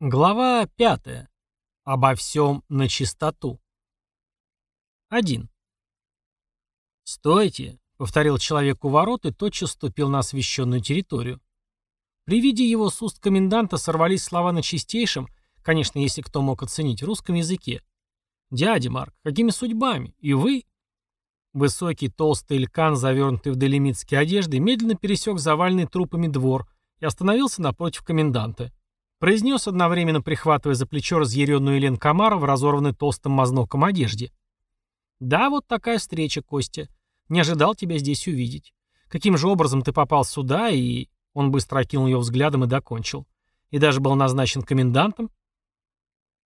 Глава 5. Обо всем на чистоту. 1. «Стойте!» — повторил человек у ворот и тотчас ступил на освященную территорию. При виде его с уст коменданта сорвались слова на чистейшем, конечно, если кто мог оценить, русском языке. «Дядя Марк, какими судьбами? И вы?» Высокий, толстый илькан, завернутый в долемитские одежды, медленно пересек заваленный трупами двор и остановился напротив коменданта. Произнес одновременно, прихватывая за плечо разъяренную Елен Камара в разорванной толстым мазноком одежде. «Да, вот такая встреча, Костя. Не ожидал тебя здесь увидеть. Каким же образом ты попал сюда и...» Он быстро окинул ее взглядом и докончил. «И даже был назначен комендантом?»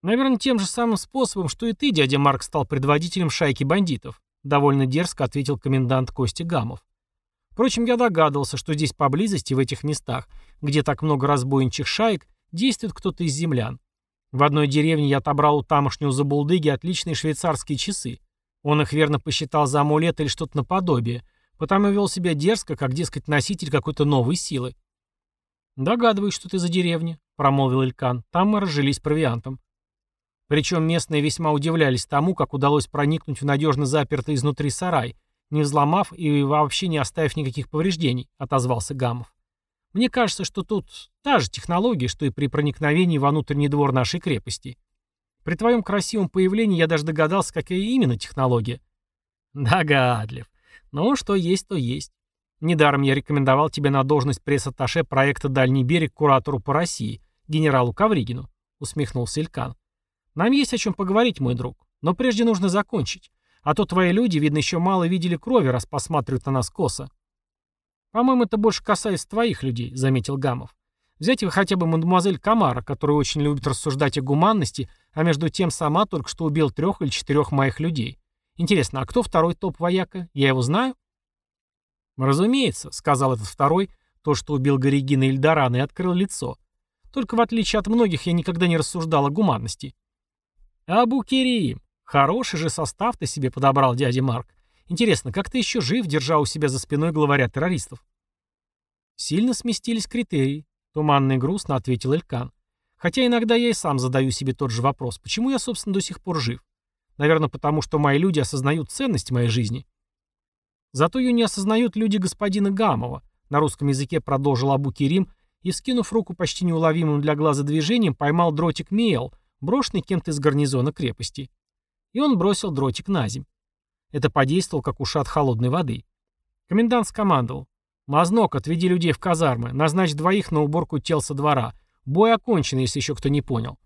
«Наверное, тем же самым способом, что и ты, дядя Марк, стал предводителем шайки бандитов», довольно дерзко ответил комендант Костя Гамов. Впрочем, я догадывался, что здесь поблизости, в этих местах, где так много разбойничьих шаек, Действует кто-то из землян. В одной деревне я отобрал у тамошнего забулдыги отличные швейцарские часы. Он их верно посчитал за амулет или что-то наподобие, потому вел себя дерзко, как, дескать, носитель какой-то новой силы. «Догадываюсь, что ты за деревня», — промолвил Илькан. «Там мы разжились провиантом». Причем местные весьма удивлялись тому, как удалось проникнуть в надежно запертый изнутри сарай, не взломав и вообще не оставив никаких повреждений, — отозвался Гамов. Мне кажется, что тут та же технология, что и при проникновении во внутренний двор нашей крепости. При твоем красивом появлении я даже догадался, какая именно технология. Догадлив. Ну, что есть, то есть. Недаром я рекомендовал тебе на должность пресс-атташе проекта «Дальний берег» куратору по России, генералу Кавригину, усмехнулся Илькан. Нам есть о чем поговорить, мой друг. Но прежде нужно закончить. А то твои люди, видно, еще мало видели крови, раз посматривают на нас косо. «По-моему, это больше касается твоих людей», — заметил Гамов. «Взять вы хотя бы мадемуазель Камара, которая очень любит рассуждать о гуманности, а между тем сама только что убил трех или четырех моих людей. Интересно, а кто второй топ-вояка? Я его знаю?» «Разумеется», — сказал этот второй, то, что убил Горигина Ильдарана, и открыл лицо. «Только в отличие от многих я никогда не рассуждал о гуманности». «Абу Керим! Хороший же состав ты себе подобрал, дядя Марк. Интересно, как ты еще жив, держа у себя за спиной главаря террористов? Сильно сместились критерии, туманно и грустно ответил Элькан. Хотя иногда я и сам задаю себе тот же вопрос, почему я, собственно, до сих пор жив? Наверное, потому что мои люди осознают ценность моей жизни. Зато ее не осознают люди господина Гамова, на русском языке продолжил Абу Кирим и, вскинув руку почти неуловимым для глаза движением, поймал дротик Миэл, брошенный кем-то из гарнизона крепости. И он бросил дротик на земь. Это подействовало, как ушат холодной воды. Комендант скомандовал. «Мазнок, отведи людей в казармы. Назначь двоих на уборку тел со двора. Бой окончен, если еще кто не понял».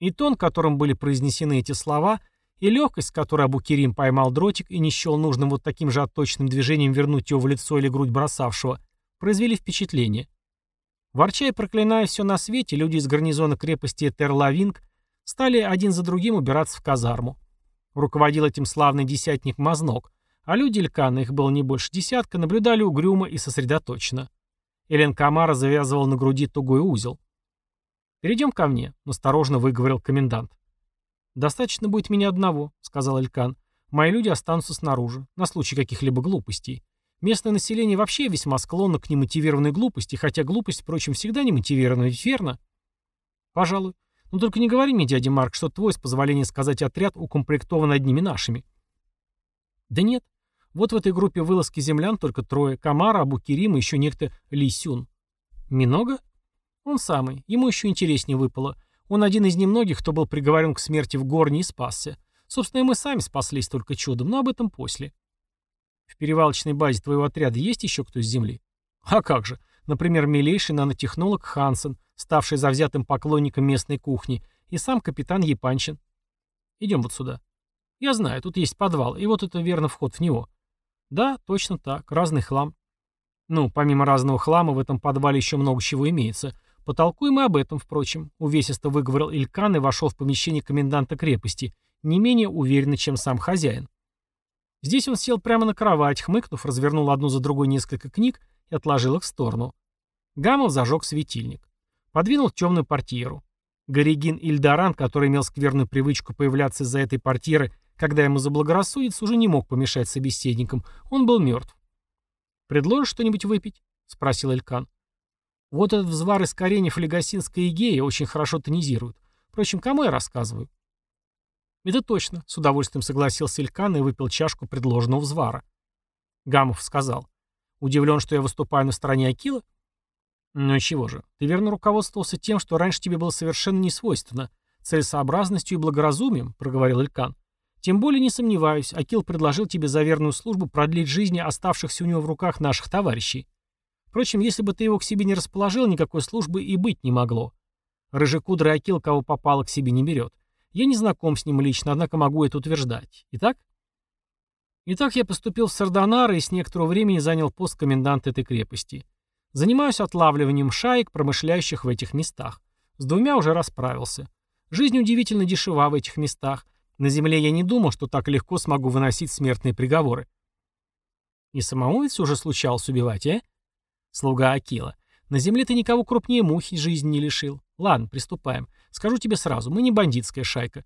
И тон, которым были произнесены эти слова, и легкость, с которой Абукерим поймал дротик и не счел нужным вот таким же отточенным движением вернуть его в лицо или грудь бросавшего, произвели впечатление. Ворча и проклиная все на свете, люди из гарнизона крепости Терлавинг стали один за другим убираться в казарму. Руководил этим славный десятник Мазнок, а люди Элькана, их было не больше десятка, наблюдали угрюмо и сосредоточенно. Элен Камара завязывал на груди тугой узел. «Перейдем ко мне», — насторожно выговорил комендант. «Достаточно будет меня одного», — сказал Элькан. «Мои люди останутся снаружи, на случай каких-либо глупостей. Местное население вообще весьма склонно к немотивированной глупости, хотя глупость, впрочем, всегда не мотивирована, ведь верно?» «Пожалуй. Но только не говори мне, дядя Марк, что твой, с позволения сказать, отряд укомплектован одними нашими. Да нет. Вот в этой группе вылазки землян только трое. Камара, Абукирим и еще некто Лисюн. Минога? Он самый. Ему еще интереснее выпало. Он один из немногих, кто был приговорен к смерти в горне и спасся. Собственно, и мы сами спаслись только чудом, но об этом после. В перевалочной базе твоего отряда есть еще кто с земли? А как же? Например, милейший нанотехнолог Хансен, ставший завзятым поклонником местной кухни, и сам капитан Епанчин. Идем вот сюда. Я знаю, тут есть подвал, и вот это верно вход в него. Да, точно так, разный хлам. Ну, помимо разного хлама, в этом подвале еще много чего имеется. Потолкуем и об этом, впрочем, увесисто выговорил Илькан и вошел в помещение коменданта крепости, не менее уверенно, чем сам хозяин. Здесь он сел прямо на кровать, хмыкнув, развернул одну за другой несколько книг и отложил их в сторону. Гамов зажег светильник. Подвинул темную портьеру. Горигин Ильдаран, который имел скверную привычку появляться из-за этой портьеры, когда ему заблагорассудится, уже не мог помешать собеседникам. Он был мертв. «Предложишь что-нибудь выпить?» — спросил Элькан. Вот этот взвар из кореньев легосинской игеи очень хорошо тонизирует. Впрочем, кому я рассказываю? Это точно, с удовольствием согласился Илькан и выпил чашку предложенного взвара. Гамов сказал. Удивлен, что я выступаю на стороне Акила? Ну чего же, ты верно руководствовался тем, что раньше тебе было совершенно не свойственно, целесообразностью и благоразумием, проговорил Илькан. Тем более не сомневаюсь, Акил предложил тебе за верную службу продлить жизни оставшихся у него в руках наших товарищей. Впрочем, если бы ты его к себе не расположил, никакой службы и быть не могло. Рыжекудрый Акил кого попало к себе не берет. Я не знаком с ним лично, однако могу это утверждать. Итак? Итак, я поступил в Сардонар и с некоторого времени занял пост коменданта этой крепости. Занимаюсь отлавливанием шаек, промышляющих в этих местах. С двумя уже расправился. Жизнь удивительно дешева в этих местах. На земле я не думал, что так легко смогу выносить смертные приговоры. И самому ведь уже случалось убивать, а? Слуга Акила. На земле ты никого крупнее мухи жизни не лишил. Ладно, приступаем. Скажу тебе сразу, мы не бандитская шайка.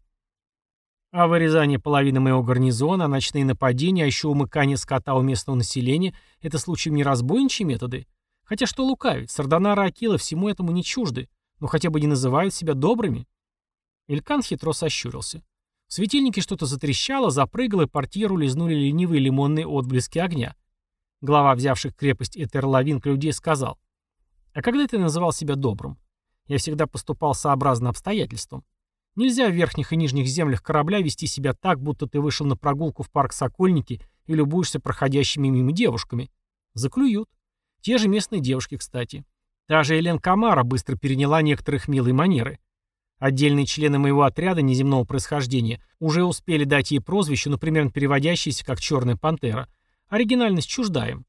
А вырезание половины моего гарнизона, ночные нападения, а еще умыкание скота у местного населения — это случаем не разбойничьи методы? Хотя что лукавить, Сардонара Акила всему этому не чужды, но хотя бы не называют себя добрыми. Илькан хитро сощурился. В светильнике что-то затрещало, запрыгало, и портьеру лизнули ленивые лимонные отблески огня. Глава взявших крепость Этерлавинг людей сказал, «А когда ты называл себя добрым? Я всегда поступал сообразно обстоятельствам. Нельзя в верхних и нижних землях корабля вести себя так, будто ты вышел на прогулку в парк Сокольники и любуешься проходящими мимо девушками. Заклюют. Те же местные девушки, кстати. Та же Элен Камара быстро переняла некоторых милые манеры. Отдельные члены моего отряда неземного происхождения уже успели дать ей прозвище, ну, примерно переводящееся как «Черная пантера», Оригинальность чуждаем.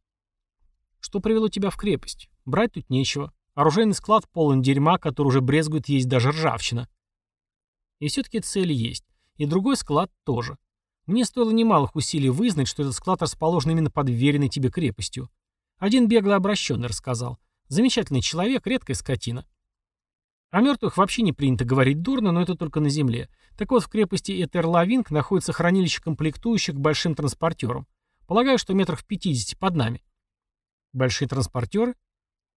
Что привело тебя в крепость? Брать тут нечего. Оружейный склад полон дерьма, который уже брезгует есть даже ржавчина. И все-таки цель есть. И другой склад тоже. Мне стоило немалых усилий вызнать, что этот склад расположен именно под веренной тебе крепостью. Один беглый обращенный рассказал. Замечательный человек, редкая скотина. О мертвых вообще не принято говорить дурно, но это только на земле. Так вот, в крепости Этерлавинг находится хранилище комплектующих к большим транспортерам. Полагаю, что метрах в 50 под нами. Большие транспортеры?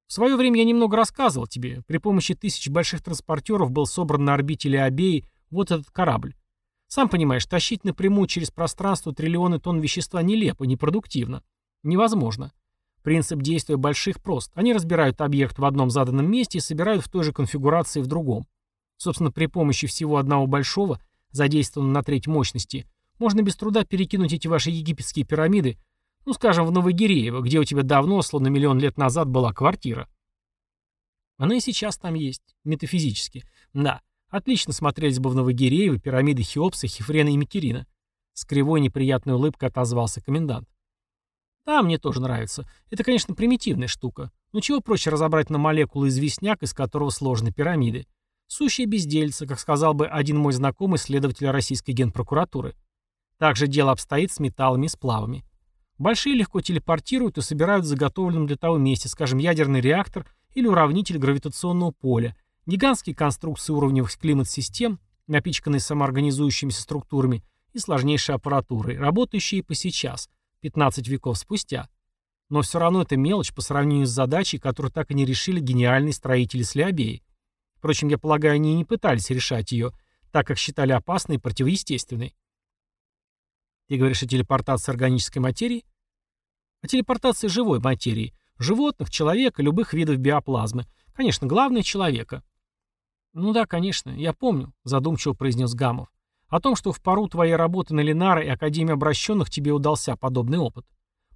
В свое время я немного рассказывал тебе. При помощи тысяч больших транспортеров был собран на орбите Леобеи вот этот корабль. Сам понимаешь, тащить напрямую через пространство триллионы тонн вещества нелепо, непродуктивно. Невозможно. Принцип действия больших прост. Они разбирают объект в одном заданном месте и собирают в той же конфигурации в другом. Собственно, при помощи всего одного большого, задействованного на треть мощности, можно без труда перекинуть эти ваши египетские пирамиды, ну, скажем, в Новогиреево, где у тебя давно, словно миллион лет назад, была квартира. Она и сейчас там есть, метафизически. Да, отлично смотрелись бы в Новогиреево пирамиды Хеопса, Хефрена и Микерина. С кривой неприятной улыбкой отозвался комендант. Да, мне тоже нравится. Это, конечно, примитивная штука. Но чего проще разобрать на молекулы известняк, из которого сложны пирамиды. Сущие бездельцы, как сказал бы один мой знакомый следователь российской генпрокуратуры. Также дело обстоит с металлами и сплавами. Большие легко телепортируют и собирают в заготовленном для того месте, скажем, ядерный реактор или уравнитель гравитационного поля, гигантские конструкции уровневых климат-систем, напичканные самоорганизующимися структурами и сложнейшей аппаратурой, работающие по сейчас, 15 веков спустя. Но все равно это мелочь по сравнению с задачей, которую так и не решили гениальные строители Слеобеи. Впрочем, я полагаю, они и не пытались решать ее, так как считали опасной и противоестественной. Ты говоришь о телепортации органической материи? О телепортации живой материи. Животных, человека, любых видов биоплазмы. Конечно, главное — человека. Ну да, конечно, я помню, задумчиво произнес Гамов. О том, что в пару твоей работы на Ленара и Академии обращенных тебе удался подобный опыт.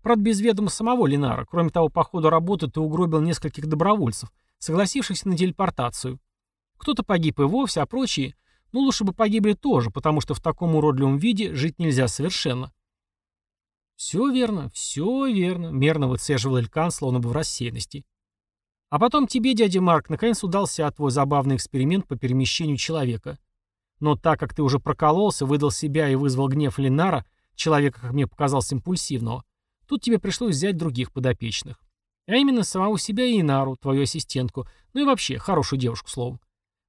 Правда, без ведома самого Ленара. Кроме того, по ходу работы ты угробил нескольких добровольцев, согласившихся на телепортацию. Кто-то погиб и вовсе, а прочие ну, лучше бы погибли тоже, потому что в таком уродливом виде жить нельзя совершенно. Все верно, все верно, мерно выцеживал Элькан, словно бы в рассеянности. А потом тебе, дядя Марк, наконец удался твой забавный эксперимент по перемещению человека. Но так как ты уже прокололся, выдал себя и вызвал гнев Ленара, человека, как мне показалось, импульсивного, тут тебе пришлось взять других подопечных. А именно самого себя и Инару, твою ассистентку, ну и вообще, хорошую девушку, словом.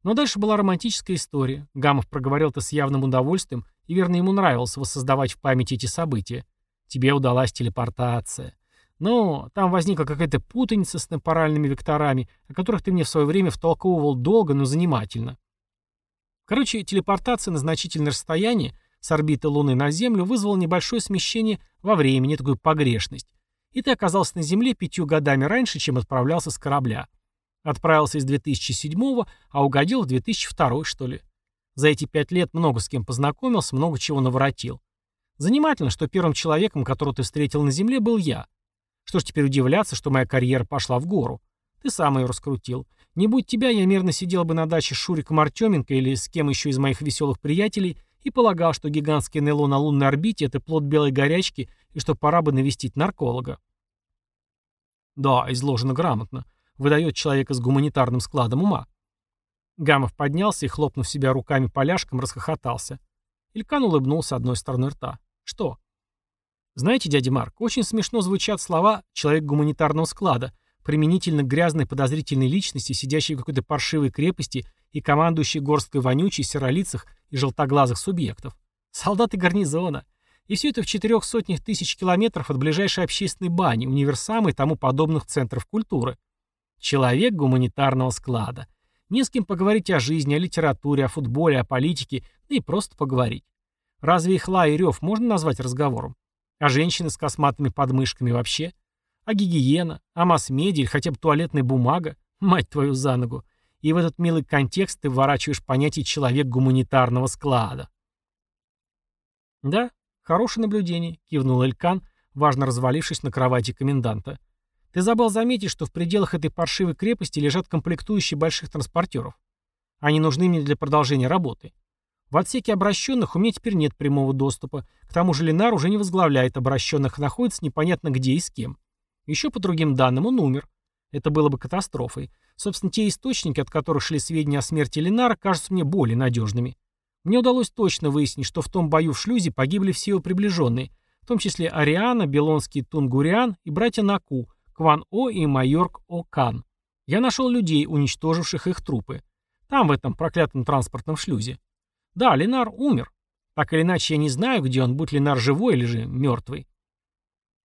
Но дальше была романтическая история. Гамов проговорил это с явным удовольствием, и верно ему нравилось воссоздавать в памяти эти события. Тебе удалась телепортация. Но там возникла какая-то путаница с темпоральными векторами, о которых ты мне в свое время втолковывал долго, но занимательно. Короче, телепортация на значительное расстояние с орбиты Луны на Землю вызвала небольшое смещение во времени, такую погрешность. И ты оказался на Земле пятью годами раньше, чем отправлялся с корабля. Отправился из 2007 а угодил в 2002 что ли. За эти пять лет много с кем познакомился, много чего наворотил. Занимательно, что первым человеком, которого ты встретил на Земле, был я. Что ж теперь удивляться, что моя карьера пошла в гору. Ты сам ее раскрутил. Не будь тебя, я мирно сидел бы на даче с Шуриком Артеменко или с кем еще из моих веселых приятелей и полагал, что гигантский НЛО на лунной орбите — это плод белой горячки и что пора бы навестить нарколога. Да, изложено грамотно. Выдает человека с гуманитарным складом ума. Гамов поднялся и, хлопнув себя руками поляшком, расхохотался. Илькан улыбнулся одной стороной рта. «Что?» «Знаете, дядя Марк, очень смешно звучат слова «человек гуманитарного склада», применительно к грязной подозрительной личности, сидящей в какой-то паршивой крепости и командующей горсткой вонючей, серолицых и желтоглазых субъектов. Солдаты гарнизона. И все это в четырех сотнях тысяч километров от ближайшей общественной бани, универсама и тому подобных центров культуры. Человек гуманитарного склада. Не с кем поговорить о жизни, о литературе, о футболе, о политике, да и просто поговорить. Разве их лай и рев можно назвать разговором? А женщины с косматыми подмышками вообще? А гигиена? А масс-медиа хотя бы туалетная бумага? Мать твою за ногу. И в этот милый контекст ты вворачиваешь понятие «человек гуманитарного склада». «Да, хорошее наблюдение», — кивнул Элькан, важно развалившись на кровати коменданта. «Ты забыл заметить, что в пределах этой паршивой крепости лежат комплектующие больших транспортеров. Они нужны мне для продолжения работы. В отсеке обращенных у меня теперь нет прямого доступа. К тому же Ленар уже не возглавляет обращенных, находится непонятно где и с кем. Еще по другим данным он умер. Это было бы катастрофой. Собственно, те источники, от которых шли сведения о смерти Ленара, кажутся мне более надежными. Мне удалось точно выяснить, что в том бою в шлюзе погибли все его приближенные, в том числе Ариана, Белонский Тунгуриан и братья Наку, Кван-О и Майорк О-Кан. Я нашел людей, уничтоживших их трупы. Там, в этом проклятом транспортном шлюзе. Да, Ленар умер. Так или иначе, я не знаю, где он, будь Ленар живой или же мертвый.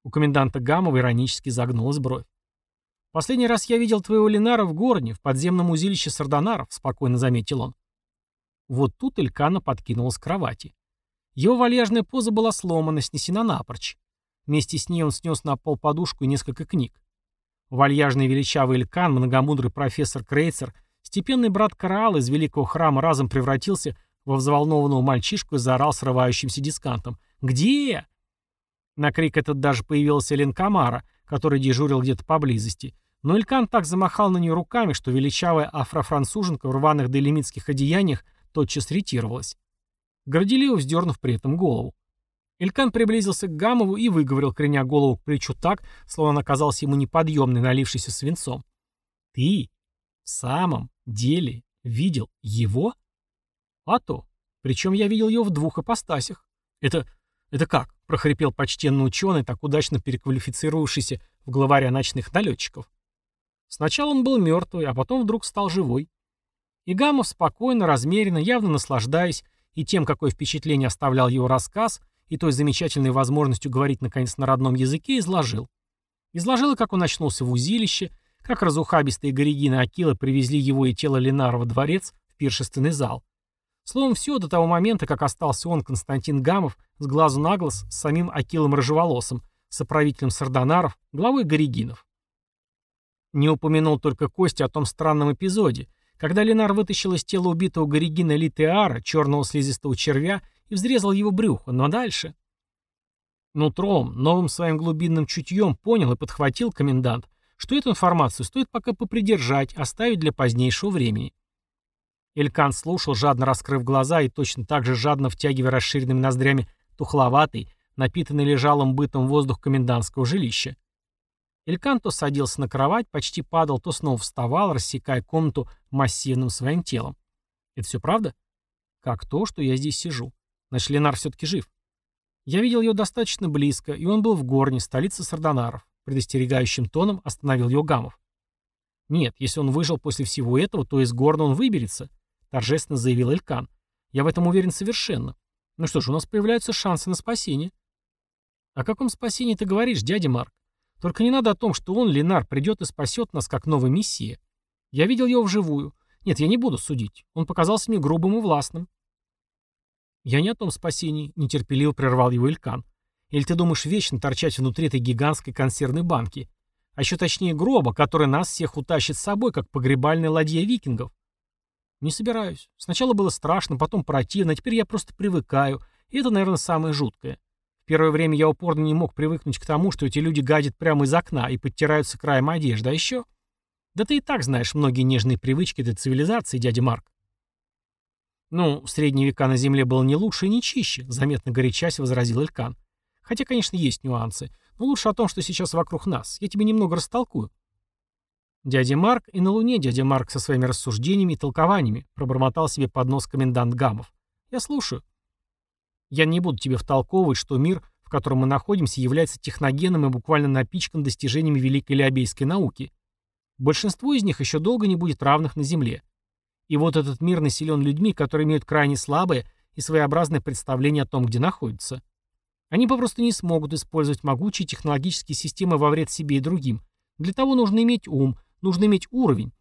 У коменданта Гамова иронически загнулась бровь. «Последний раз я видел твоего Ленара в Горне, в подземном узилище Сардонаров», — спокойно заметил он. Вот тут Элькана подкинулась с кровати. Его вальяжная поза была сломана, снесена напрочь. Вместе с ней он снес на пол подушку и несколько книг. Вальяжный величавый Элькан, многомудрый профессор Крейцер, степенный брат Караал из великого храма разом превратился во взволнованного мальчишку и заорал срывающимся дискантом. «Где?» На крик этот даже появился Элен Камара, который дежурил где-то поблизости. Но Илькан так замахал на нее руками, что величавая афрофранцуженка в рваных делимитских одеяниях тотчас ретировалась. Горделиво вздернув при этом голову. Илькан приблизился к Гамову и выговорил, креня голову к плечу так, словно он оказался ему неподъемный, налившийся свинцом. «Ты в самом деле видел его?» «А то. Причем я видел его в двух апостасях. Это... это как?» Прохрипел почтенный ученый, так удачно переквалифицировавшийся в главаря ночных налетчиков. Сначала он был мертвый, а потом вдруг стал живой. И Гамов спокойно, размеренно, явно наслаждаясь и тем, какое впечатление оставлял его рассказ, и той замечательной возможностью говорить наконец на родном языке, изложил. Изложил, как он очнулся в узилище, как разухабистые горегины Акила привезли его и тело Ленара во дворец в пиршественный зал, Словом, все до того момента, как остался он, Константин Гамов, с глазу на глаз, с самим Акилом Рыжеволосым, соправителем Сардонаров, главой Горегинов. Не упомянул только Костя о том странном эпизоде, когда Ленар вытащил из тела убитого Горегина Литеара, черного слизистого червя, и взрезал его брюхо, но дальше... Нутром, новым своим глубинным чутьем понял и подхватил комендант, что эту информацию стоит пока попридержать, оставить для позднейшего времени. Элькан слушал, жадно раскрыв глаза и точно так же жадно втягивая расширенными ноздрями тухловатый, напитанный лежалым бытом воздух комендантского жилища. Элькан то садился на кровать, почти падал, то снова вставал, рассекая комнату массивным своим телом. Это все правда? Как то, что я здесь сижу. Значит, Ленар все-таки жив. Я видел его достаточно близко, и он был в Горне, столице Сардонаров. Предостерегающим тоном остановил его Гамов. Нет, если он выжил после всего этого, то из Горна он выберется. — торжественно заявил Элькан. «Я в этом уверен совершенно. Ну что ж, у нас появляются шансы на спасение». «О каком спасении ты говоришь, дядя Марк? Только не надо о том, что он, Ленар, придет и спасет нас, как новый мессия. Я видел его вживую. Нет, я не буду судить. Он показался мне грубым и властным. Я не о том спасении, нетерпеливо прервал его Илькан. Или ты думаешь вечно торчать внутри этой гигантской консервной банки? А еще точнее гроба, который нас всех утащит с собой, как погребальная ладья викингов. Не собираюсь. Сначала было страшно, потом противно, теперь я просто привыкаю. И это, наверное, самое жуткое. В первое время я упорно не мог привыкнуть к тому, что эти люди гадят прямо из окна и подтираются краем одежды. А еще... Да ты и так знаешь многие нежные привычки этой цивилизации, дядя Марк. Ну, в средние века на Земле было не лучше и не чище, заметно горячась возразил Элькан. Хотя, конечно, есть нюансы. Но лучше о том, что сейчас вокруг нас. Я тебе немного растолкую. Дядя Марк и на Луне дядя Марк со своими рассуждениями и толкованиями, пробормотал себе под нос комендант Гамов. Я слушаю. Я не буду тебе втолковывать, что мир, в котором мы находимся, является техногенным и буквально напичкан достижениями великой лиабейской науки. Большинству из них еще долго не будет равных на Земле. И вот этот мир населен людьми, которые имеют крайне слабое и своеобразное представление о том, где находятся. Они попросту не смогут использовать могучие технологические системы во вред себе и другим. Для того нужно иметь ум, нужно иметь уровень.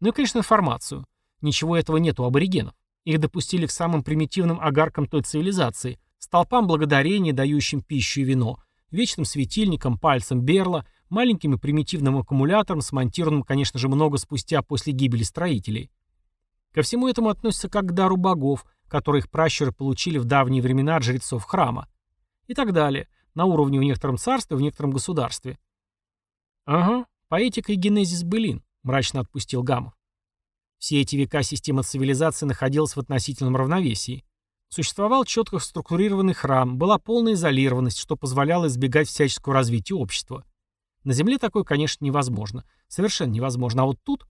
Ну и, конечно, информацию. Ничего этого нет у аборигенов. Их допустили к самым примитивным агаркам той цивилизации, столпам благодарения, дающим пищу и вино, вечным светильникам, пальцам Берла, маленьким и примитивным аккумулятором, смонтированным, конечно же, много спустя после гибели строителей. Ко всему этому относится как к дару богов, которые их пращуры получили в давние времена от жрецов храма. И так далее, на уровне в некотором царстве, в некотором государстве. Ага, поэтика и генезис былин, мрачно отпустил Гамов. Все эти века система цивилизации находилась в относительном равновесии. Существовал четко структурированный храм, была полная изолированность, что позволяло избегать всяческого развития общества. На Земле такое, конечно, невозможно. Совершенно невозможно. А вот тут...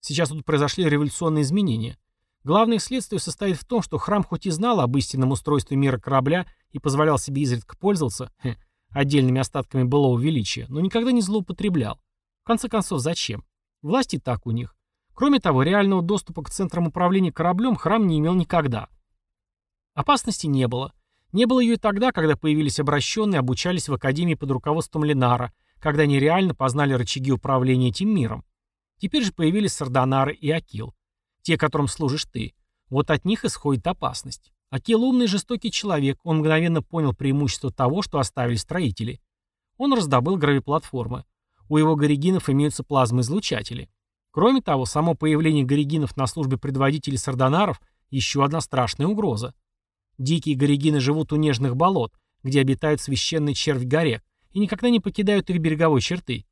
Сейчас тут произошли революционные изменения. Главное следствие состоит в том, что храм хоть и знал об истинном устройстве мира корабля и позволял себе изредка пользоваться хе, отдельными остатками былого величия, но никогда не злоупотреблял. В конце концов, зачем? Власть и так у них. Кроме того, реального доступа к центрам управления кораблем храм не имел никогда. Опасности не было. Не было ее и тогда, когда появились обращенные, обучались в Академии под руководством Ленара, когда они реально познали рычаги управления этим миром. Теперь же появились Сардонары и Акил. Те, которым служишь ты. Вот от них исходит опасность. Акил умный жестокий человек, он мгновенно понял преимущество того, что оставили строители. Он раздобыл гравиплатформы. У его горигинов имеются плазмоизлучатели. Кроме того, само появление горигинов на службе предводителей сардонаров – еще одна страшная угроза. Дикие горигины живут у нежных болот, где обитает священный червь Горек, и никогда не покидают их береговой черты.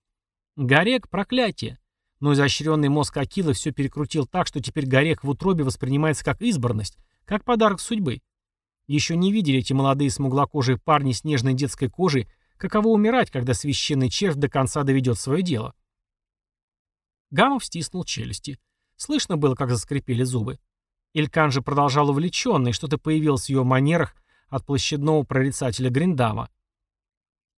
Горек – проклятие. Но изощренный мозг Акилы все перекрутил так, что теперь Горек в утробе воспринимается как избранность, как подарок судьбы. Еще не видели эти молодые смуглокожие парни с нежной детской кожей, каково умирать, когда священный червь до конца доведет свое дело. Гамов стиснул челюсти. Слышно было, как заскрипели зубы. Илькан же продолжал увлеченно, и что-то появилось в ее манерах от площадного прорицателя Гриндама.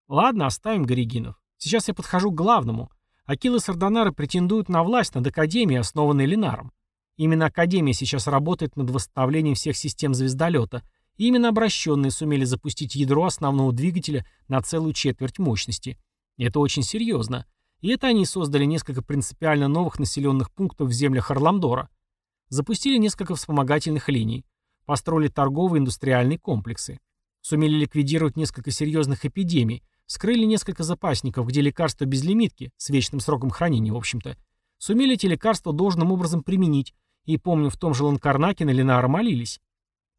Ладно, оставим Горигинов. Сейчас я подхожу к главному. Акилы Сардонары претендуют на власть над Академией, основанной Ленаром. Именно Академия сейчас работает над восстановлением всех систем звездолета, и именно обращенные сумели запустить ядро основного двигателя на целую четверть мощности. И это очень серьезно. И это они создали несколько принципиально новых населенных пунктов в землях Орламдора. Запустили несколько вспомогательных линий. Построили торговые индустриальные комплексы. Сумели ликвидировать несколько серьезных эпидемий. Скрыли несколько запасников, где лекарства без лимитки, с вечным сроком хранения, в общем-то. Сумели эти лекарства должным образом применить, и, помню, в том же Ланкарнаке на Ленара молились.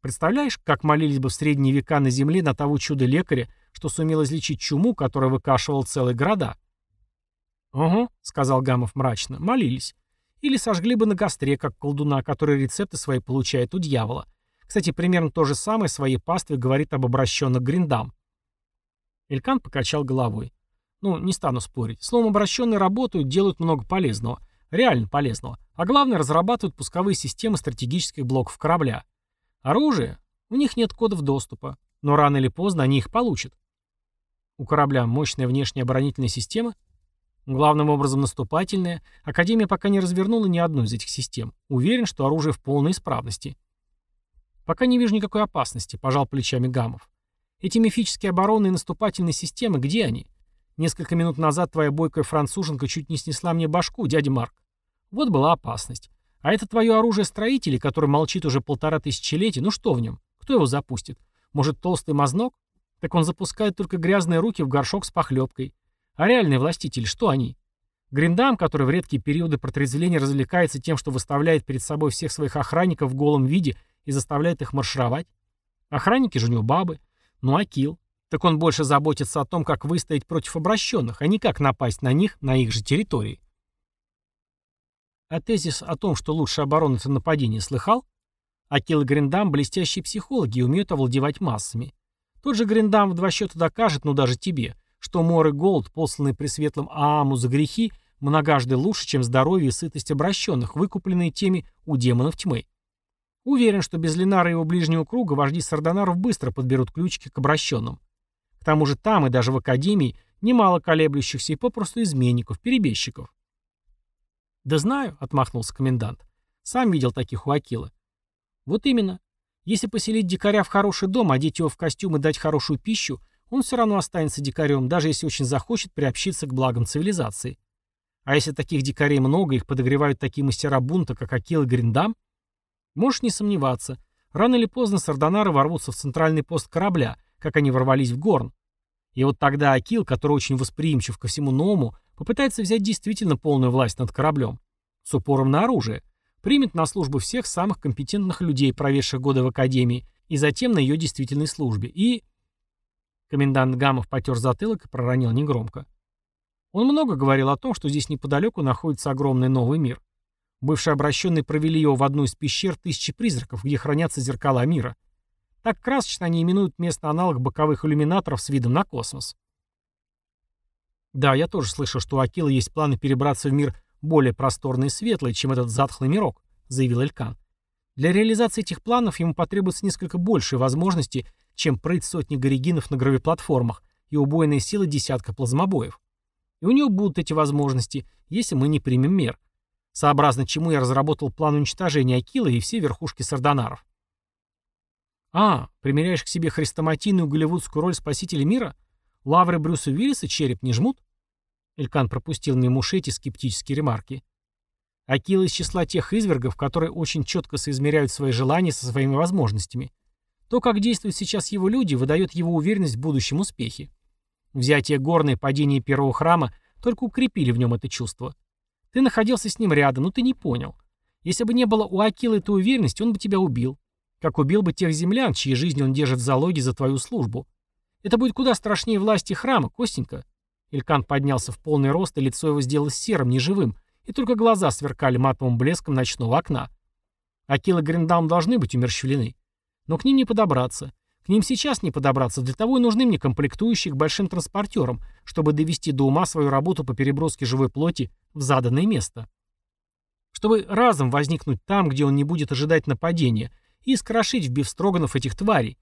Представляешь, как молились бы в средние века на земле на того чудо-лекаря, что сумел излечить чуму, которая выкашивала целые города? «Угу», — сказал Гамов мрачно, — молились. Или сожгли бы на костре, как колдуна, который рецепты свои получает у дьявола. Кстати, примерно то же самое своей пастве говорит об обращенных гриндам. Элькан покачал головой. Ну, не стану спорить. Словом, обращенные работают, делают много полезного. Реально полезного. А главное, разрабатывают пусковые системы стратегических блоков корабля. Оружие? У них нет кодов доступа. Но рано или поздно они их получат. У корабля мощная внешняя оборонительная система? Главным образом наступательная. Академия пока не развернула ни одну из этих систем. Уверен, что оружие в полной исправности. Пока не вижу никакой опасности, пожал плечами Гамов. Эти мифические оборонные и наступательные системы, где они? Несколько минут назад твоя бойкая француженка чуть не снесла мне башку, дядя Марк. Вот была опасность. А это твое оружие строителей, который молчит уже полтора тысячелетия, ну что в нем? Кто его запустит? Может, толстый мазнок? Так он запускает только грязные руки в горшок с похлебкой. А реальные властители, что они? Гриндам, который в редкие периоды протрезвления развлекается тем, что выставляет перед собой всех своих охранников в голом виде и заставляет их маршировать. Охранники же у него бабы. Ну а Килл? Так он больше заботится о том, как выстоять против обращенных, а не как напасть на них на их же территории. А тезис о том, что лучше оборона — это нападение, слыхал? Акил и Гриндам — блестящие психологи и умеют овладевать массами. Тот же Гриндам в два счета докажет, ну даже тебе, что мор и голод, посланные пресветлым Ааму за грехи, многожды лучше, чем здоровье и сытость обращенных, выкупленные теми у демонов тьмы. Уверен, что без Ленара и его ближнего круга вожди сардонаров быстро подберут ключики к обращенным. К тому же там и даже в Академии немало колеблющихся и попросту изменников, перебежчиков. «Да знаю», — отмахнулся комендант. «Сам видел таких у Акила». «Вот именно. Если поселить дикаря в хороший дом, одеть его в костюм и дать хорошую пищу, он все равно останется дикарем, даже если очень захочет приобщиться к благам цивилизации. А если таких дикарей много, их подогревают такие мастера бунта, как Акил и Гриндам, можешь не сомневаться, рано или поздно сардонары ворвутся в центральный пост корабля, как они ворвались в Горн. И вот тогда Акил, который очень восприимчив ко всему новому, попытается взять действительно полную власть над кораблем. С упором на оружие. Примет на службу всех самых компетентных людей, проведших годы в Академии, и затем на ее действительной службе. И... Комендант Гамов потер затылок и проронил негромко. Он много говорил о том, что здесь неподалеку находится огромный новый мир. Бывшие обращенные провели его в одну из пещер тысячи призраков, где хранятся зеркала мира. Так красочно они именуют местный аналог боковых иллюминаторов с видом на космос. Да, я тоже слышал, что у Акила есть планы перебраться в мир более просторный и светлый, чем этот затхлый мирок, заявил Элькан. Для реализации этих планов ему потребуется несколько большие возможности, чем прыть сотни горигинов на гравиплатформах и убойные силы десятка плазмобоев. И у него будут эти возможности, если мы не примем мер. Сообразно чему я разработал план уничтожения Акила и все верхушки сардонаров. А, примеряешь к себе хрестоматийную голливудскую роль спасителя мира? Лавры Брюса Уиллиса череп не жмут? Элькан пропустил мимо ушей эти скептические ремарки. Акила из числа тех извергов, которые очень четко соизмеряют свои желания со своими возможностями. То, как действуют сейчас его люди, выдает его уверенность в будущем успехе. Взятие горной падение первого храма только укрепили в нем это чувство. Ты находился с ним рядом, но ты не понял. Если бы не было у Акилы этой уверенности, он бы тебя убил. Как убил бы тех землян, чьи жизни он держит в залоге за твою службу. Это будет куда страшнее власти храма, Костенька. Илькан поднялся в полный рост, и лицо его сделалось серым, неживым, и только глаза сверкали матовым блеском ночного окна. Акил и Гриндаум должны быть умерщвлены. Но к ним не подобраться. К ним сейчас не подобраться, для того и нужны мне комплектующие к большим транспортерам, чтобы довести до ума свою работу по переброске живой плоти в заданное место. Чтобы разом возникнуть там, где он не будет ожидать нападения, и скрошить в бифстроганов этих тварей.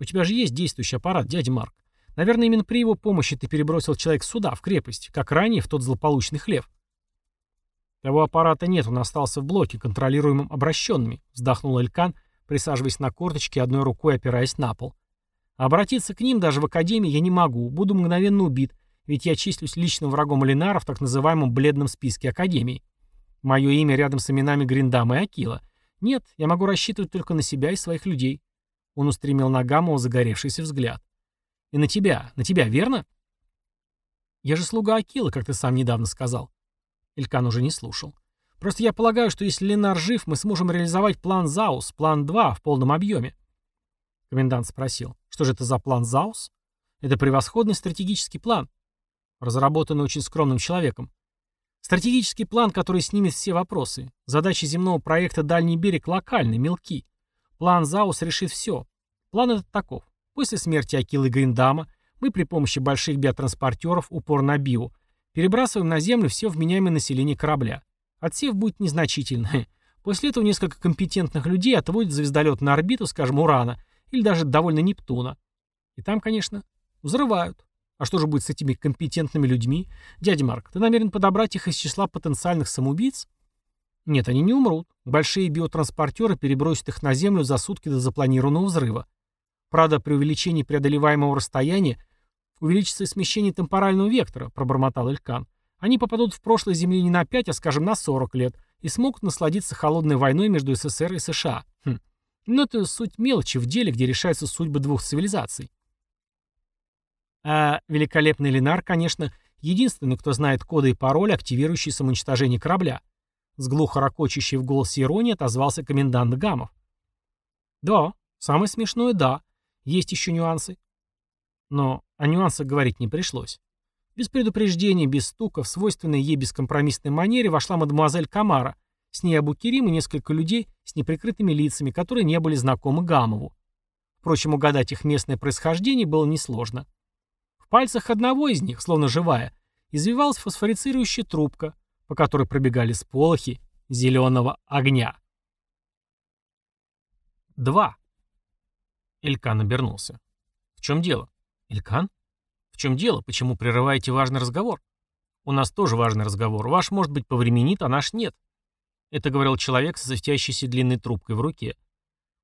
У тебя же есть действующий аппарат, дядя Марк. Наверное, именно при его помощи ты перебросил человек сюда, в крепость, как ранее в тот злополучный хлев. Того аппарата нет, он остался в блоке, контролируемом обращенными, вздохнул Элькан, присаживаясь на корточки, одной рукой опираясь на пол. Обратиться к ним даже в Академии я не могу, буду мгновенно убит, ведь я числюсь личным врагом Ленара в так называемом бледном списке Академии. Мое имя рядом с именами Гриндама и Акила. Нет, я могу рассчитывать только на себя и своих людей. Он устремил на Гамова загоревшийся взгляд. И на тебя, на тебя, верно? Я же слуга Акила, как ты сам недавно сказал. Илькан уже не слушал. Просто я полагаю, что если Ленар жив, мы сможем реализовать план Заус, план 2 в полном объеме. Комендант спросил, что же это за план Заус? Это превосходный стратегический план, разработанный очень скромным человеком. Стратегический план, который снимет все вопросы. Задачи земного проекта «Дальний берег» локальны, мелки. План ЗАУС решит все. План этот таков. После смерти Акилы Гриндама мы при помощи больших биотранспортеров, упор на био, перебрасываем на Землю все вменяемое население корабля. Отсев будет незначительный. После этого несколько компетентных людей отводят звездолет на орбиту, скажем, Урана, или даже довольно Нептуна. И там, конечно, взрывают. А что же будет с этими компетентными людьми? Дядя Марк, ты намерен подобрать их из числа потенциальных самоубийц? Нет, они не умрут. Большие биотранспортеры перебросят их на Землю за сутки до запланированного взрыва. Правда, при увеличении преодолеваемого расстояния Увеличится и смещение темпорального вектора, пробормотал Элькан. Они попадут в прошлое Земли не на 5, а, скажем, на 40 лет, и смогут насладиться холодной войной между СССР и США. Хм. Но это суть мелочи в деле, где решаются судьбы двух цивилизаций. А великолепный Ленар, конечно, единственный, кто знает коды и пароли, активирующие самоуничтожение корабля. С глухо ракочущей в голосе иронии отозвался комендант Гамов. Да, самое смешное — да. Есть еще нюансы. Но о нюансах говорить не пришлось. Без предупреждения, без стука, в свойственной ей бескомпромиссной манере вошла мадемуазель Камара, с ней Абукерим и несколько людей с неприкрытыми лицами, которые не были знакомы Гамову. Впрочем, угадать их местное происхождение было несложно. В пальцах одного из них, словно живая, извивалась фосфорицирующая трубка, по которой пробегали сполохи зеленого огня. 2. Элькан обернулся. «В чем дело?» «Элькан?» «В чем дело? Почему прерываете важный разговор?» «У нас тоже важный разговор. Ваш, может быть, повременит, а наш нет». Это говорил человек с засветящейся длинной трубкой в руке.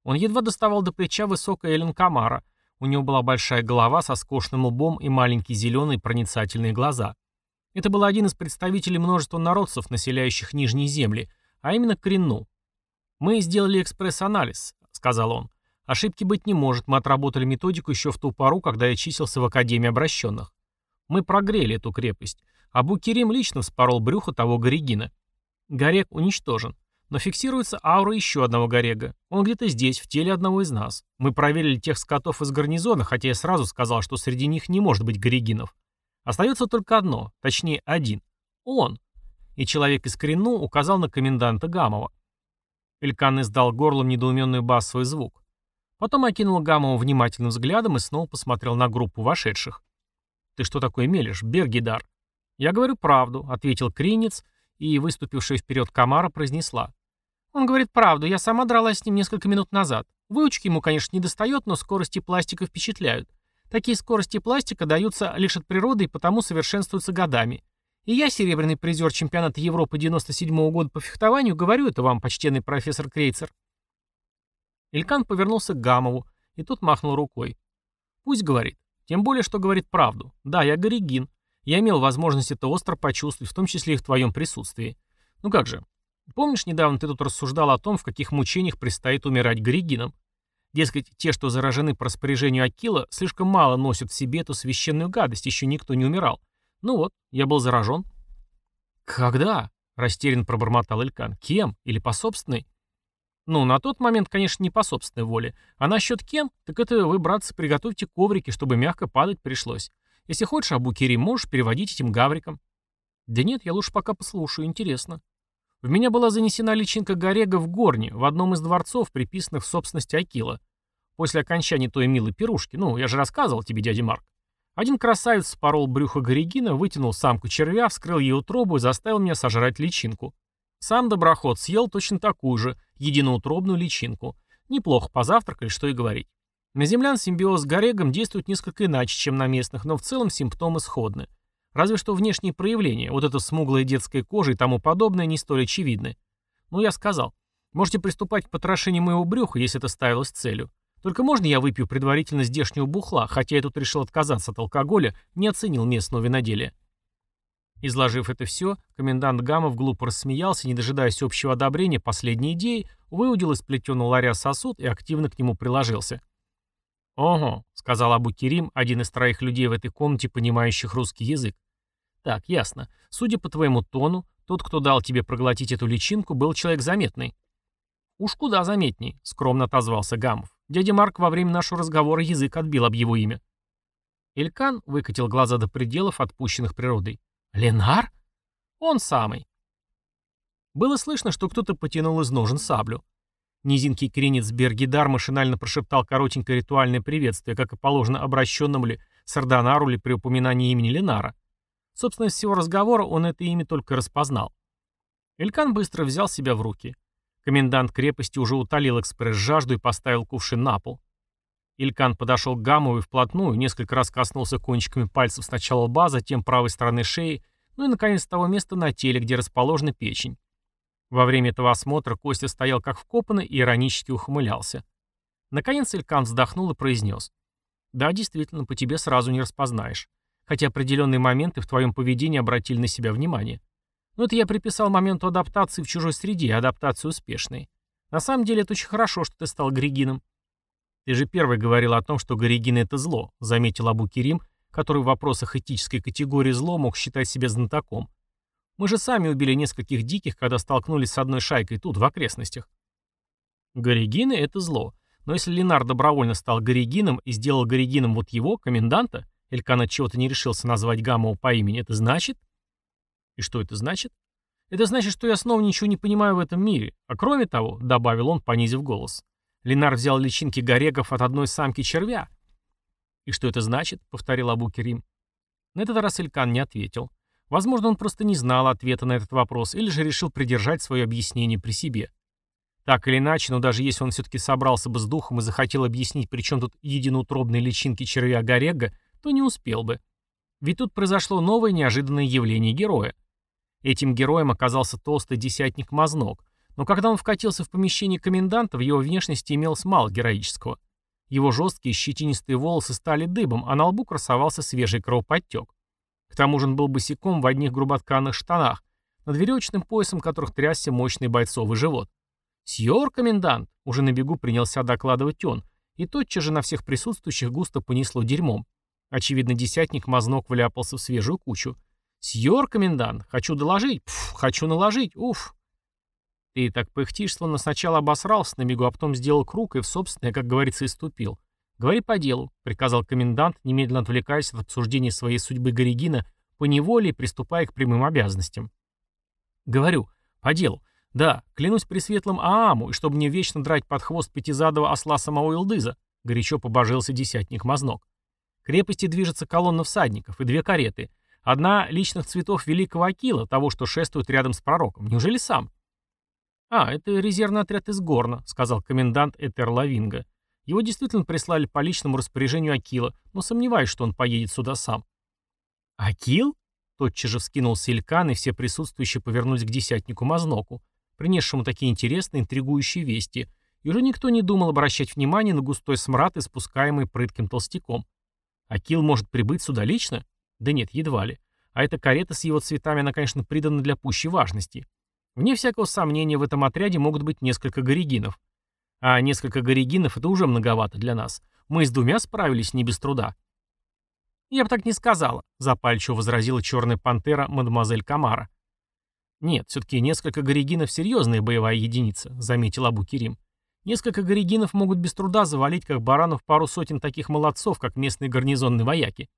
Он едва доставал до плеча высокая Эллен Камара. У него была большая голова со скошенным лбом и маленькие зеленые проницательные глаза. Это был один из представителей множества народцев, населяющих Нижние земли, а именно Коренну. «Мы сделали экспресс-анализ», — сказал он. Ошибки быть не может, мы отработали методику еще в ту пору, когда я числился в Академии обращенных. Мы прогрели эту крепость. Абу Керим лично вспорол брюхо того Горегина. Горег уничтожен. Но фиксируется аура еще одного Горега. Он где-то здесь, в теле одного из нас. Мы проверили тех скотов из гарнизона, хотя я сразу сказал, что среди них не может быть Горегинов. Остается только одно, точнее один. Он. И человек из Коренну указал на коменданта Гамова. Элькан издал горлом недоуменный басовый звук. Потом окинул Гамова внимательным взглядом и снова посмотрел на группу вошедших. «Ты что такое мелешь, Бергидар?» «Я говорю правду», — ответил Кринец, и, выступившая вперед Камара, произнесла. «Он говорит правду, я сама дралась с ним несколько минут назад. Выучки ему, конечно, не достает, но скорости пластика впечатляют. Такие скорости пластика даются лишь от природы и потому совершенствуются годами. И я, серебряный призер чемпионата Европы 97 -го года по фехтованию, говорю это вам, почтенный профессор Крейцер. Илькан повернулся к Гамову, и тот махнул рукой. «Пусть говорит. Тем более, что говорит правду. Да, я Горегин. Я имел возможность это остро почувствовать, в том числе и в твоем присутствии. Ну как же. Помнишь, недавно ты тут рассуждал о том, в каких мучениях предстоит умирать Горегинам? Дескать, те, что заражены по распоряжению Акила, слишком мало носят в себе эту священную гадость, еще никто не умирал. Ну вот, я был заражен. «Когда?» — растерян пробормотал Илькан. «Кем? Или по собственной?» Ну, на тот момент, конечно, не по собственной воле. А насчет кем? Так это вы, братцы, приготовьте коврики, чтобы мягко падать пришлось. Если хочешь, Абу Керим, можешь переводить этим гавриком. Да нет, я лучше пока послушаю, интересно. В меня была занесена личинка Горега в Горне, в одном из дворцов, приписанных в собственности Акила. После окончания той милой пирушки, ну, я же рассказывал тебе, дядя Марк. Один красавец спорол брюхо Горегина, вытянул самку червя, вскрыл ей утробу и заставил меня сожрать личинку. Сам доброход съел точно такую же, единоутробную личинку. Неплохо позавтракали, что и говорить. На землян симбиоз с Горегом действует несколько иначе, чем на местных, но в целом симптомы сходны. Разве что внешние проявления, вот эта смуглая детская кожа и тому подобное, не столь очевидны. Ну, я сказал, можете приступать к потрошению моего брюха, если это ставилось целью. Только можно я выпью предварительно здешнего бухла, хотя я тут решил отказаться от алкоголя, не оценил местного виноделия. Изложив это все, комендант Гамов глупо рассмеялся, не дожидаясь общего одобрения последней идеи, выудил из плетеного ларя сосуд и активно к нему приложился. «Ого», — сказал Абу Керим, один из троих людей в этой комнате, понимающих русский язык. «Так, ясно. Судя по твоему тону, тот, кто дал тебе проглотить эту личинку, был человек заметный». «Уж куда заметней», — скромно отозвался Гамов. Дядя Марк во время нашего разговора язык отбил об его имя. Илькан выкатил глаза до пределов, отпущенных природой. «Ленар?» «Он самый». Было слышно, что кто-то потянул из ножен саблю. Низинкий кренец Бергидар машинально прошептал коротенькое ритуальное приветствие, как и положено обращенному ли Сардонару ли при упоминании имени Ленара. Собственно, из всего разговора он это имя только распознал. Элькан быстро взял себя в руки. Комендант крепости уже утолил экспресс-жажду и поставил кувшин на пол. Илькан подошел к Гамову и вплотную, несколько раз коснулся кончиками пальцев сначала лба, затем правой стороны шеи, ну и, наконец, того места на теле, где расположена печень. Во время этого осмотра Костя стоял как вкопанный и иронически ухмылялся. Наконец Илькан вздохнул и произнес. Да, действительно, по тебе сразу не распознаешь. Хотя определенные моменты в твоем поведении обратили на себя внимание. Но это я приписал моменту адаптации в чужой среде, адаптации успешной. На самом деле это очень хорошо, что ты стал Григином. Ты же первый говорил о том, что Горигины — это зло, заметил Абу Керим, который в вопросах этической категории зло мог считать себя знатоком. Мы же сами убили нескольких диких, когда столкнулись с одной шайкой тут, в окрестностях. Горигины — это зло. Но если Ленар добровольно стал Горигином и сделал Горигином вот его, коменданта, Элькан от чего-то не решился назвать Гамову по имени, это значит... И что это значит? Это значит, что я снова ничего не понимаю в этом мире. А кроме того, добавил он, понизив голос, Ленар взял личинки горегов от одной самки червя. И что это значит? Повторил Абу Керим. На этот раз Элькан не ответил. Возможно, он просто не знал ответа на этот вопрос или же решил придержать свое объяснение при себе. Так или иначе, но даже если он все-таки собрался бы с духом и захотел объяснить, при чем тут единоутробные личинки червя Горега, то не успел бы. Ведь тут произошло новое неожиданное явление героя. Этим героем оказался толстый десятник Мазнок, но когда он вкатился в помещение коменданта, в его внешности имелось мало героического. Его жесткие щетинистые волосы стали дыбом, а на лбу красовался свежий кровоподтек. К тому же он был босиком в одних груботканных штанах, над веревочным поясом которых трясся мощный бойцовый живот. «Сьор, комендант!» — уже на бегу принялся докладывать он, и тотчас же на всех присутствующих густо понесло дерьмом. Очевидно, десятник мазнок вляпался в свежую кучу. «Сьор, комендант, хочу доложить, пф, хочу наложить, уф». Ты так пыхтишь, словно сначала обосрался на бегу, а потом сделал круг и в собственное, как говорится, иступил. «Говори по делу», — приказал комендант, немедленно отвлекаясь от обсуждения своей судьбы Горегина, поневоле и приступая к прямым обязанностям. «Говорю, по делу. Да, клянусь пресветлым Ааму, и чтобы мне вечно драть под хвост пятизадого осла самого Илдыза», — горячо побожился десятник Мазнок. крепости движется колонна всадников и две кареты — Одна личных цветов великого Акила, того, что шествует рядом с пророком. Неужели сам? «А, это резервный отряд из Горна», — сказал комендант Этер Лавинга. «Его действительно прислали по личному распоряжению Акила, но сомневаюсь, что он поедет сюда сам». «Акил?» — тотчас же вскинулся Илькан, и все присутствующие повернулись к десятнику Мазноку, принесшему такие интересные, интригующие вести, и уже никто не думал обращать внимание на густой смрад, испускаемый прытким толстяком. «Акил может прибыть сюда лично?» Да нет, едва ли. А эта карета с его цветами, она, конечно, придана для пущей важности. Вне всякого сомнения, в этом отряде могут быть несколько горигинов. А несколько горигинов — это уже многовато для нас. Мы с двумя справились не без труда. «Я бы так не сказала», — запальчиво возразила черная пантера мадемуазель Камара. «Нет, все-таки несколько горигинов — серьезная боевая единица», — заметил Абу Кирим. «Несколько горигинов могут без труда завалить, как баранов, пару сотен таких молодцов, как местные гарнизонные вояки».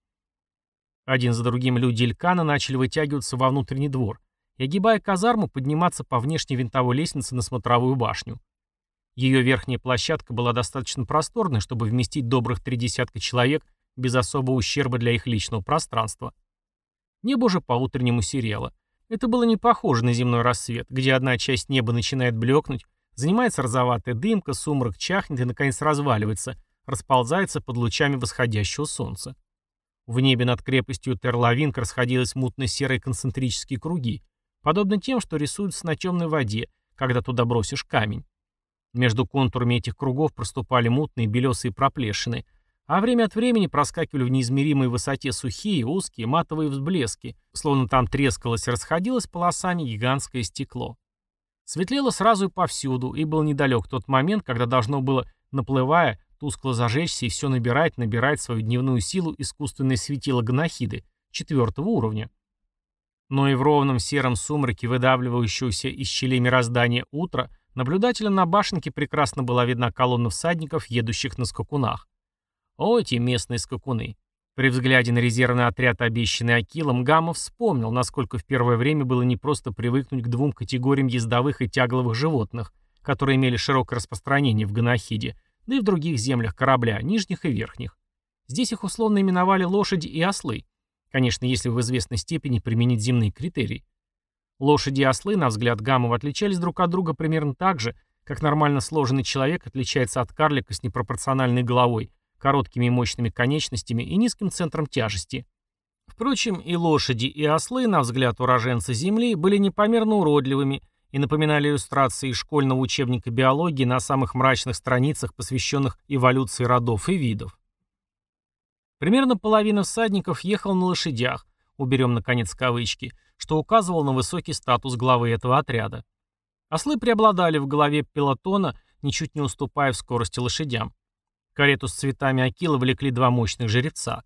Один за другим люди Илькана начали вытягиваться во внутренний двор и, огибая казарму, подниматься по внешней винтовой лестнице на смотровую башню. Ее верхняя площадка была достаточно просторной, чтобы вместить добрых три десятка человек без особого ущерба для их личного пространства. Небо уже по-утреннему серело. Это было не похоже на земной рассвет, где одна часть неба начинает блекнуть, занимается розоватая дымка, сумрак чахнет и, наконец, разваливается, расползается под лучами восходящего солнца. В небе над крепостью Терлавинг расходились мутно-серые концентрические круги, подобно тем, что рисуются на темной воде, когда туда бросишь камень. Между контурами этих кругов проступали мутные белесые проплешины, а время от времени проскакивали в неизмеримой высоте сухие, узкие, матовые взблески, словно там трескалось и расходилось полосами гигантское стекло. Светлело сразу и повсюду, и был недалек тот момент, когда должно было, наплывая, тускло зажечься и все набирать, набирать свою дневную силу искусственное светило Ганахиды, четвертого уровня. Но и в ровном сером сумраке, выдавливающегося из щелей мироздания утра, наблюдателям на башенке прекрасно была видна колонна всадников, едущих на скакунах. О, эти местные скакуны! При взгляде на резервный отряд, обещанный Акилом, Гамов вспомнил, насколько в первое время было непросто привыкнуть к двум категориям ездовых и тягловых животных, которые имели широкое распространение в Ганахиде, да и в других землях корабля, нижних и верхних. Здесь их условно именовали лошади и ослы. Конечно, если в известной степени применить земные критерии. Лошади и ослы, на взгляд Гамова, отличались друг от друга примерно так же, как нормально сложенный человек отличается от карлика с непропорциональной головой, короткими и мощными конечностями и низким центром тяжести. Впрочем, и лошади, и ослы, на взгляд уроженца Земли, были непомерно уродливыми и напоминали иллюстрации из школьного учебника биологии на самых мрачных страницах, посвященных эволюции родов и видов. Примерно половина всадников ехал на лошадях, уберем наконец кавычки, что указывало на высокий статус главы этого отряда. Ослы преобладали в голове пелотона, ничуть не уступая в скорости лошадям. Карету с цветами акила влекли два мощных жеребца.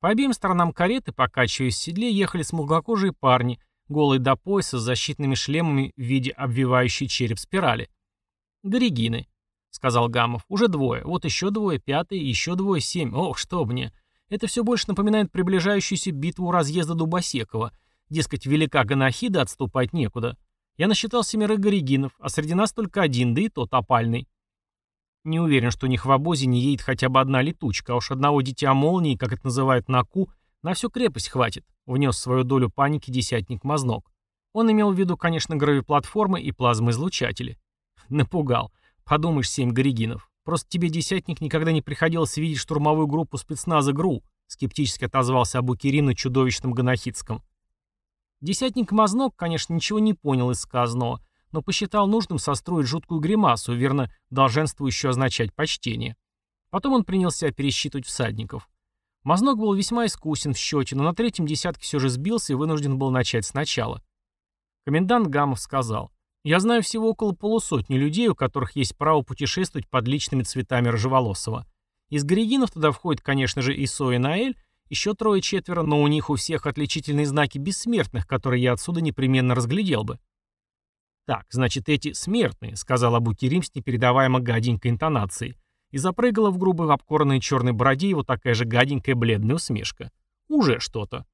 По обеим сторонам кареты, покачиваясь в седле, ехали смуглокожие парни, голые до пояса с защитными шлемами в виде обвивающей череп спирали. «Горегины», — сказал Гамов. «Уже двое. Вот еще двое, пятый, еще двое, семь. Ох, что мне. Это все больше напоминает приближающуюся битву разъезда Дубосекова. Дескать, велика Ганахида, отступать некуда. Я насчитал семерых горегинов, а среди нас только один, да и тот опальный. Не уверен, что у них в обозе не едет хотя бы одна летучка, а уж одного дитя молнии, как это называют на ку, на всю крепость хватит, внес свою долю паники десятник Мазнок. Он имел в виду, конечно, гравиплатформы и плазмоизлучатели. Напугал. Подумаешь, семь горегинов. Просто тебе, десятник, никогда не приходилось видеть штурмовую группу спецназа ГРУ, скептически отозвался Абу Кирим на чудовищном ганахидском. Десятник Мазнок, конечно, ничего не понял из сказанного, но посчитал нужным состроить жуткую гримасу, верно, долженствующую означать почтение. Потом он принялся пересчитывать всадников. Мазнок был весьма искусен в счете, но на третьем десятке все же сбился и вынужден был начать сначала. Комендант Гамов сказал, «Я знаю всего около полусотни людей, у которых есть право путешествовать под личными цветами Рыжеволосого. Из горегинов туда входит, конечно же, Исо и Наэль, еще трое-четверо, но у них у всех отличительные знаки бессмертных, которые я отсюда непременно разглядел бы. «Так, значит, эти смертные», — сказал Абу-Керим с непередаваемо гаденькой интонацией, и запрыгала в грубой обкорной черной бороде его такая же гаденькая бледная усмешка. «Уже что-то».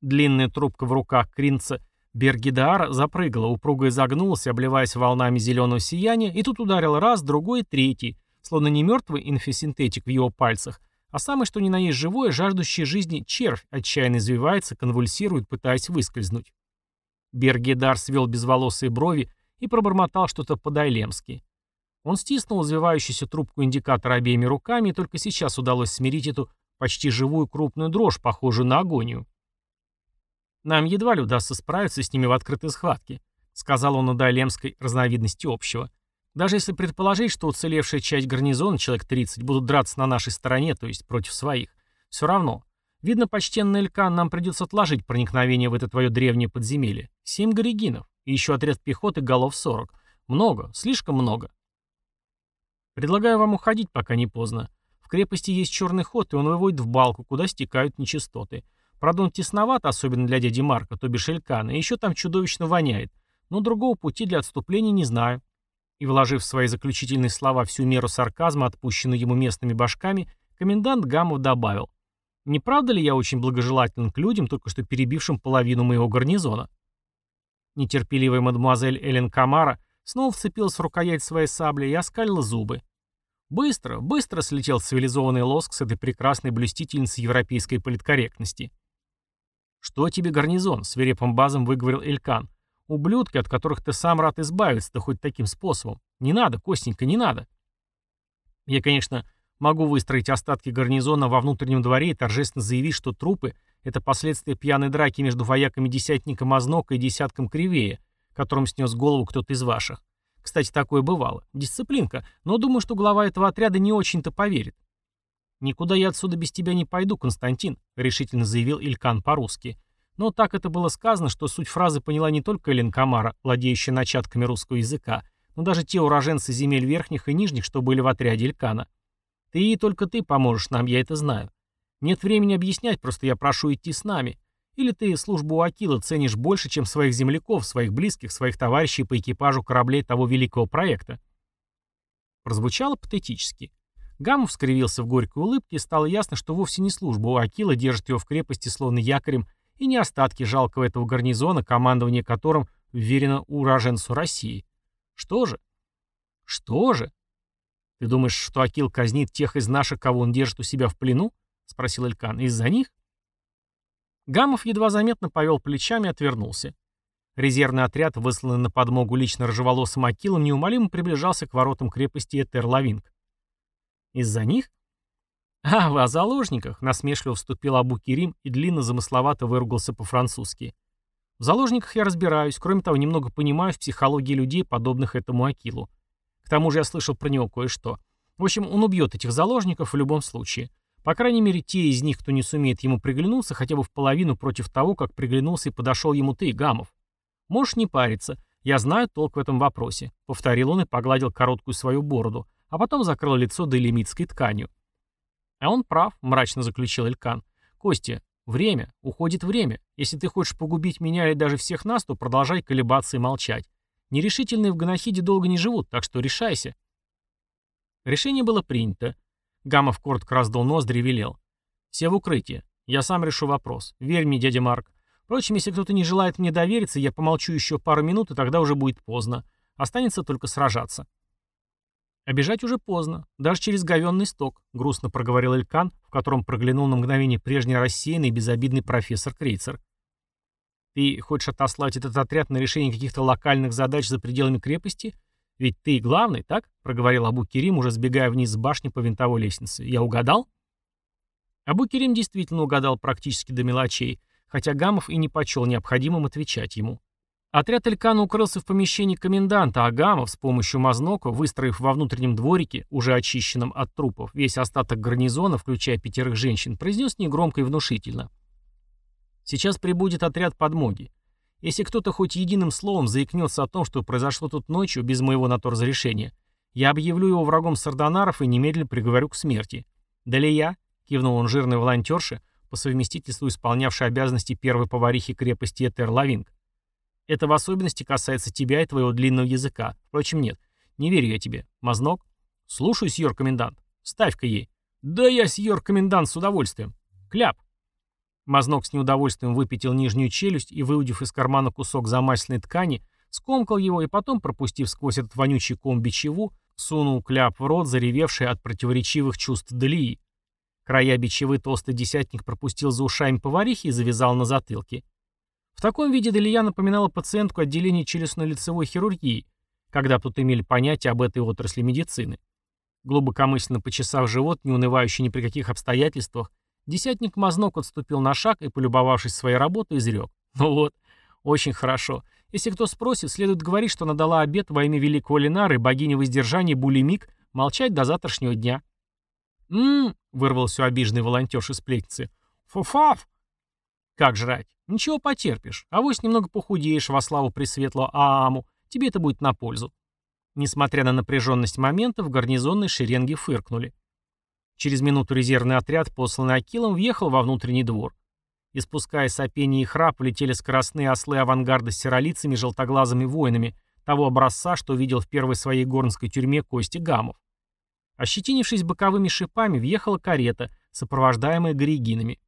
Длинная трубка в руках Кринца Бергидаара запрыгала, упруго изогнулась, обливаясь волнами зеленого сияния, и тут ударил раз, другой, третий, словно не мертвый инфисинтетик в его пальцах, а самый что ни на есть живое, жаждущий жизни червь отчаянно извивается, конвульсирует, пытаясь выскользнуть. Бергедар свел безволосые брови и пробормотал что-то по-дайлемски. Он стиснул извивающуюся трубку индикатора обеими руками, и только сейчас удалось смирить эту почти живую крупную дрожь, похожую на агонию. «Нам едва ли удастся справиться с ними в открытой схватке», сказал он на дайлемской разновидности общего. «Даже если предположить, что уцелевшая часть гарнизона, человек 30, будут драться на нашей стороне, то есть против своих, все равно, Видно, почтенный Элькан, нам придется отложить проникновение в это твое древнее подземелье. Семь горегинов. И еще отряд пехоты голов сорок. Много, слишком много. Предлагаю вам уходить, пока не поздно. В крепости есть черный ход, и он выводит в балку, куда стекают нечистоты. Правда, он тесноват, особенно для дяди Марка, то бишь Элькана, и еще там чудовищно воняет. Но другого пути для отступления не знаю. И, вложив в свои заключительные слова всю меру сарказма, отпущенную ему местными башками, комендант Гамов добавил. Не правда ли я очень благожелателен к людям, только что перебившим половину моего гарнизона? Нетерпеливая мадемуазель Элен Камара снова вцепилась в рукоять своей сабли и оскалила зубы. Быстро, быстро слетел цивилизованный лоск с этой прекрасной блюстительницы европейской политкорректности. «Что тебе, гарнизон?» — свирепым базом выговорил Элькан. «Ублюдки, от которых ты сам рад избавиться-то хоть таким способом. Не надо, Костенька, не надо». Я, конечно, Могу выстроить остатки гарнизона во внутреннем дворе и торжественно заявить, что трупы — это последствия пьяной драки между вояками десятника Мазнока и десятком Кривея, которым снес голову кто-то из ваших. Кстати, такое бывало. Дисциплинка. Но думаю, что глава этого отряда не очень-то поверит. «Никуда я отсюда без тебя не пойду, Константин», — решительно заявил Илькан по-русски. Но так это было сказано, что суть фразы поняла не только Элен Камара, владеющая начатками русского языка, но даже те уроженцы земель верхних и нижних, что были в отряде Илькана. Ты и только ты поможешь нам, я это знаю. Нет времени объяснять, просто я прошу идти с нами. Или ты службу у Акила ценишь больше, чем своих земляков, своих близких, своих товарищей по экипажу кораблей того великого проекта?» Прозвучало патетически. Гамов скривился в горькой улыбке, и стало ясно, что вовсе не служба у Акила держит его в крепости словно якорем, и не остатки жалкого этого гарнизона, командование которым вверено уроженцу России. Что же? Что же? «Ты думаешь, что Акил казнит тех из наших, кого он держит у себя в плену?» — спросил Элькан. «Из-за них?» Гамов едва заметно повел плечами и отвернулся. Резервный отряд, высланный на подмогу лично рыжеволосым Акилом, неумолимо приближался к воротам крепости Этер-Лавинг. «Из-за них?» «А, вы о заложниках», — насмешливо вступил Абу Кирим и длинно замысловато выругался по-французски. «В заложниках я разбираюсь, кроме того, немного понимаю в психологии людей, подобных этому Акилу. К тому же я слышал про него кое-что. В общем, он убьет этих заложников в любом случае. По крайней мере, те из них, кто не сумеет ему приглянуться, хотя бы в половину против того, как приглянулся и подошел ему ты, Гамов. Можешь не париться. Я знаю толк в этом вопросе», — повторил он и погладил короткую свою бороду, а потом закрыл лицо долемитской тканью. «А он прав», — мрачно заключил Элькан. «Костя, время, уходит время. Если ты хочешь погубить меня или даже всех нас, то продолжай колебаться и молчать. Нерешительные в Ганахиде долго не живут, так что решайся». Решение было принято. Гамов коротко раздал ноздри и велел. «Все в укрытие. Я сам решу вопрос. Верь мне, дядя Марк. Впрочем, если кто-то не желает мне довериться, я помолчу еще пару минут, и тогда уже будет поздно. Останется только сражаться. Обижать уже поздно, даже через говенный сток, грустно проговорил Элькан, в котором проглянул на мгновение прежний рассеянный и безобидный профессор Крейцер. Ты хочешь отослать этот отряд на решение каких-то локальных задач за пределами крепости? Ведь ты главный, так? Проговорил Абу Керим, уже сбегая вниз с башни по винтовой лестнице. Я угадал? Абу Керим действительно угадал практически до мелочей, хотя Гамов и не почел необходимым отвечать ему. Отряд Элькана укрылся в помещении коменданта, а Гамов с помощью Мазнока, выстроив во внутреннем дворике, уже очищенном от трупов, весь остаток гарнизона, включая пятерых женщин, произнес негромко и внушительно. «Сейчас прибудет отряд подмоги. Если кто-то хоть единым словом заикнется о том, что произошло тут ночью, без моего на то разрешения, я объявлю его врагом сардонаров и немедленно приговорю к смерти. Далее кивнул он жирной волонтерше, по совместительству исполнявшей обязанности первой поварихи крепости Этер Лавинг. Это в особенности касается тебя и твоего длинного языка. Впрочем, нет. Не верю я тебе. Мазнок? Слушаю, сьор комендант. Ставь-ка ей. Да я, сьор комендант, с удовольствием. Кляп. Мазнок с неудовольствием выпятил нижнюю челюсть и, выудив из кармана кусок замасленной ткани, скомкал его и потом, пропустив сквозь этот вонючий ком бичеву, сунул кляп в рот, заревевший от противоречивых чувств Далии. Края бичевы толстый десятник пропустил за ушами поварихи и завязал на затылке. В таком виде Далия напоминала пациентку отделения челюстно-лицевой хирургии, когда тут имели понятие об этой отрасли медицины. Глубокомысленно почесав живот, не унывающий ни при каких обстоятельствах, десятник Мазнок отступил на шаг и, полюбовавшись своей работой, изрек. Ну вот, очень хорошо. Если кто спросит, следует говорить, что она дала обет во имя великого Ленары, богини воздержания Булимик, молчать до завтрашнего дня. «М-м-м», вырвался у обиженной волонтерши сплетницы. «Фуфав!» «Как жрать? Ничего потерпишь. А вось немного похудеешь во славу Пресветлого Ааму. Тебе это будет на пользу». Несмотря на напряженность момента, в гарнизонной шеренге фыркнули. Через минуту резервный отряд, посланный Акилом, въехал во внутренний двор. Испуская сопение и храп, летели скоростные ослы авангарда с серолицами и желтоглазыми воинами, того образца, что видел в первой своей горнской тюрьме Кости Гамов. Ощетинившись боковыми шипами, въехала карета, сопровождаемая горегинами.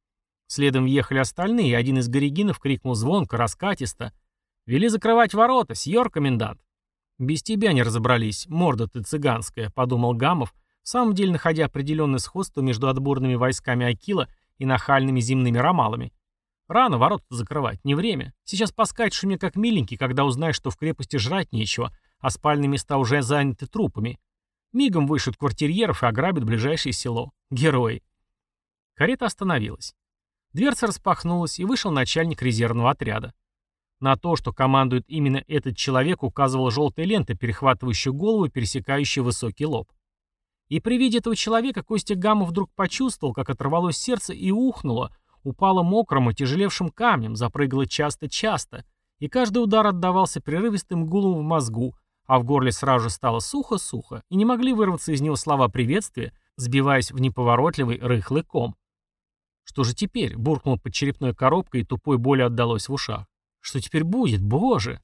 Следом въехали остальные, и один из горегинов крикнул звонко, раскатисто. «Вели закрывать ворота, сьор комендант!» «Без тебя не разобрались, морда ты цыганская», — подумал Гамов, в самом деле находя определенное сходство между отборными войсками Акила и нахальными земными ромалами. «Рано ворота закрывать, не время. Сейчас поскачешь мне как миленький, когда узнаешь, что в крепости жрать нечего, а спальные места уже заняты трупами. Мигом вышут квартирьеров и ограбят ближайшее село. Герои». Карета остановилась. Дверца распахнулась, и вышел начальник резервного отряда. На то, что командует именно этот человек, указывала желтая лента, перехватывающая голову и пересекающая высокий лоб. И при виде этого человека Костя Гамов вдруг почувствовал, как оторвалось сердце и ухнуло, упало мокрым и тяжелевшим камнем, запрыгало часто-часто, и каждый удар отдавался прерывистым гулом в мозгу, а в горле сразу же стало сухо-сухо, и не могли вырваться из него слова приветствия, сбиваясь в неповоротливый рыхлый ком. Что же теперь? Буркнул под черепной коробкой, и тупой боли отдалось в ушах. Что теперь будет? Боже!